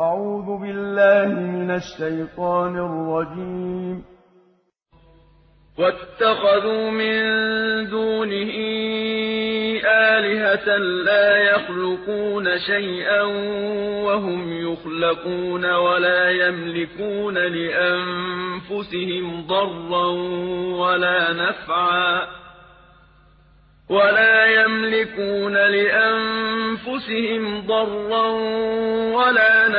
أعوذ بالله من الشيطان الرجيم. واتخذوا من دونه آلهة لا يخلقون شيئا وهم يخلقون ولا يملكون لأنفسهم ضرا ولا نفعا ولا يملكون لأنفسهم ضرا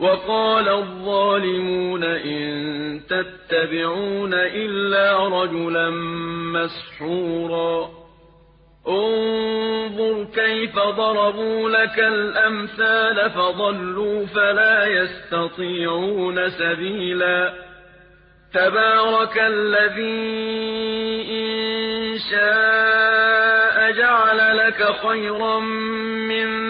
وَقَالَ الظَّالِمُونَ إِن تَتَّبِعُونَ إِلَّا رَجُلًا مَّسْحُورًا. انظُرْ كَيْفَ ضَرَبُوا لَكَ الْأَمْثَالَ فَضَلُّوا فَلَا يَسْتَطِيعُونَ سَبِيلًا. تَبَارَكَ الَّذِي إِن شَاءَ جَعَلَ لَكَ خَيْرًا مِّن